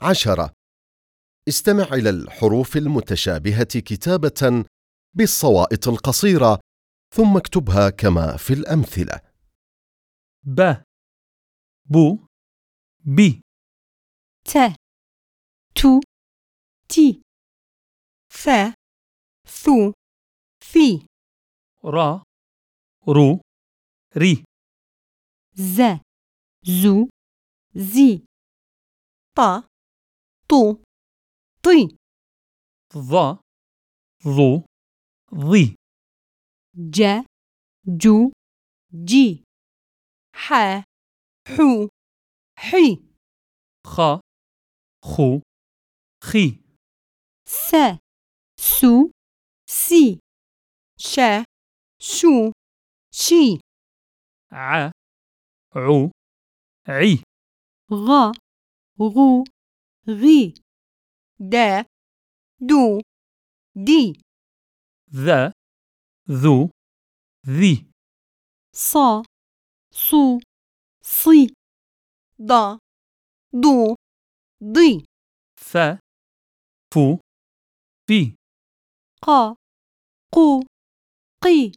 عشرة. استمع إلى الحروف المتشابهة كتابة بالصوائط القصيرة ثم اكتبها كما في الأمثلة. ب بو بي. ت تو تي ث ثو ثي را رو ري ز زو زي ط طو طي ظ ظو ظي ج جو جي ح حو حي خ خو خي س سو سي ش شو شي ع عو عي غ غو غي. د دو دي ذا ذو ذي. ص صو صي. ض ضو ضي ف فو في ق قو قي